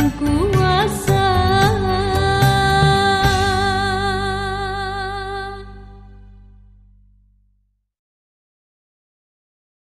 pengampunannya